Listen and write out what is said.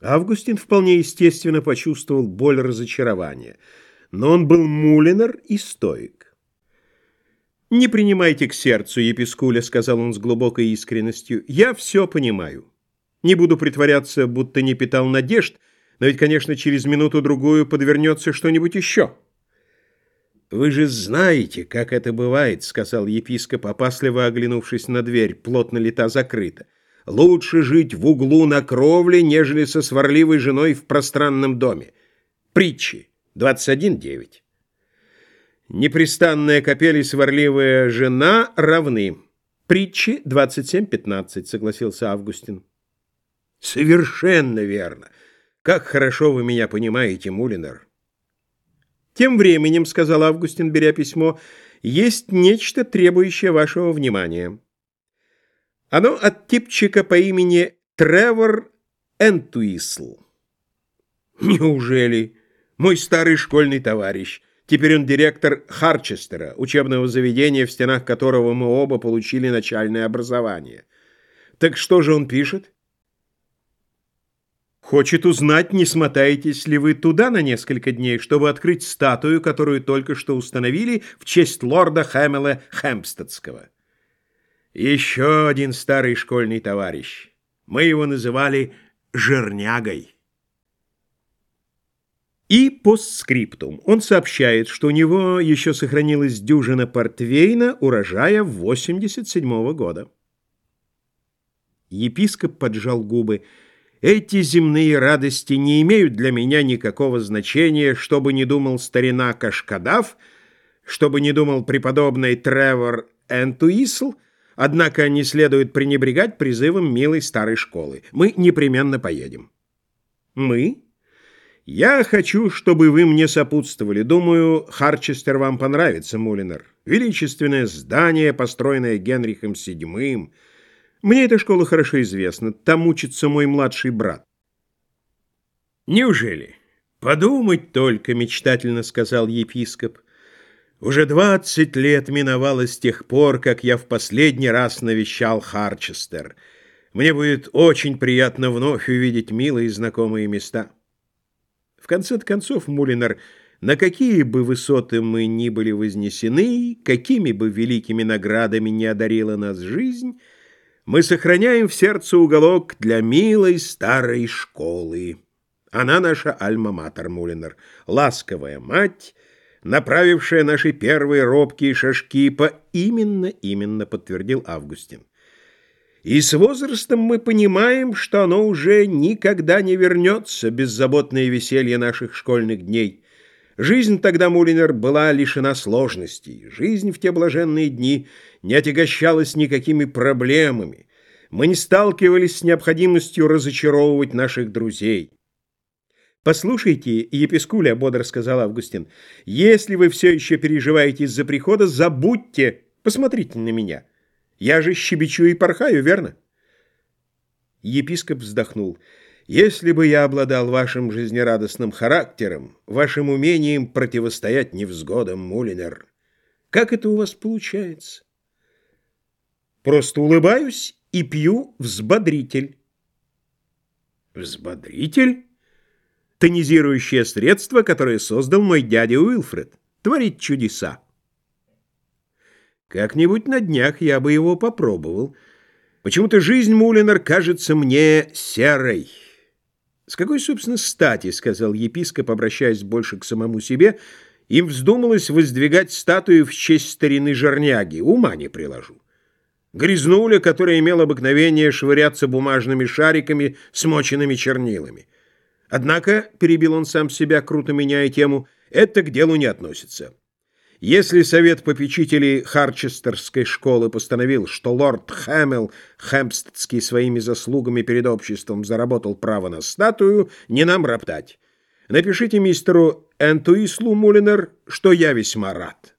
Августин вполне естественно почувствовал боль разочарования, но он был мулинер и стоик. «Не принимайте к сердцу, Епискуля», — сказал он с глубокой искренностью, — «я все понимаю. Не буду притворяться, будто не питал надежд, но ведь, конечно, через минуту-другую подвернется что-нибудь еще». «Вы же знаете, как это бывает», — сказал епископ, опасливо оглянувшись на дверь, плотно ли та закрыта. Лучше жить в углу на кровле, нежели со сварливой женой в пространном доме. Притчи 21.9. Непрестанная капель и сварливая жена равны. Притчи 27.15, согласился Августин. Совершенно верно. Как хорошо вы меня понимаете, Мулинер. Тем временем, сказал Августин, беря письмо, есть нечто, требующее вашего внимания. Оно от типчика по имени Тревор Энтуисл. Неужели? Мой старый школьный товарищ. Теперь он директор Харчестера, учебного заведения, в стенах которого мы оба получили начальное образование. Так что же он пишет? Хочет узнать, не смотаетесь ли вы туда на несколько дней, чтобы открыть статую, которую только что установили в честь лорда Хэмела Хэмпстедского. Еще один старый школьный товарищ. Мы его называли «жернягой». И постскриптум. Он сообщает, что у него еще сохранилась дюжина портвейна урожая 87 -го года. Епископ поджал губы. «Эти земные радости не имеют для меня никакого значения, чтобы не думал старина Кашкадав, чтобы не думал преподобный Тревор Энтуисл, Однако не следует пренебрегать призывом милой старой школы. Мы непременно поедем. Мы? Я хочу, чтобы вы мне сопутствовали. Думаю, Харчестер вам понравится, Мулинер. Величественное здание, построенное Генрихом VII. Мне эта школа хорошо известна. Там учится мой младший брат. Неужели? Подумать только, мечтательно сказал епископ. Уже двадцать лет миновало с тех пор, как я в последний раз навещал Харчестер. Мне будет очень приятно вновь увидеть милые знакомые места. В конце концов, Мулинер, на какие бы высоты мы ни были вознесены, какими бы великими наградами не одарила нас жизнь, мы сохраняем в сердце уголок для милой старой школы. Она наша альма-матер, Мулинер, ласковая мать — направившая наши первые робкие шажки по именно, именно, подтвердил Августин. И с возрастом мы понимаем, что оно уже никогда не вернется, беззаботное веселье наших школьных дней. Жизнь тогда, Мулинер, была лишена сложностей. Жизнь в те блаженные дни не отягощалась никакими проблемами. Мы не сталкивались с необходимостью разочаровывать наших друзей. «Послушайте, епискуля», — бодро сказал Августин, — «если вы все еще переживаете из-за прихода, забудьте, посмотрите на меня. Я же щебечу и порхаю, верно?» Епископ вздохнул. «Если бы я обладал вашим жизнерадостным характером, вашим умением противостоять невзгодам, Мулинер, как это у вас получается?» «Просто улыбаюсь и пью взбодритель». «Взбодритель?» Тонизирующее средство, которое создал мой дядя Уилфред. Творит чудеса. Как-нибудь на днях я бы его попробовал. Почему-то жизнь Мулинер кажется мне серой. С какой, собственно, стати, сказал епископ, обращаясь больше к самому себе, им вздумалось воздвигать статую в честь старины Жерняги. Ума не приложу. Грязнуля, которая имела обыкновение швыряться бумажными шариками, смоченными чернилами. Однако, — перебил он сам себя, круто меняя тему, — это к делу не относится. Если совет попечителей Харчестерской школы постановил, что лорд Хэмилл Хэмпстедский своими заслугами перед обществом заработал право на статую, не нам роптать. Напишите мистеру Энтуислу Мулинер, что я весьма рад.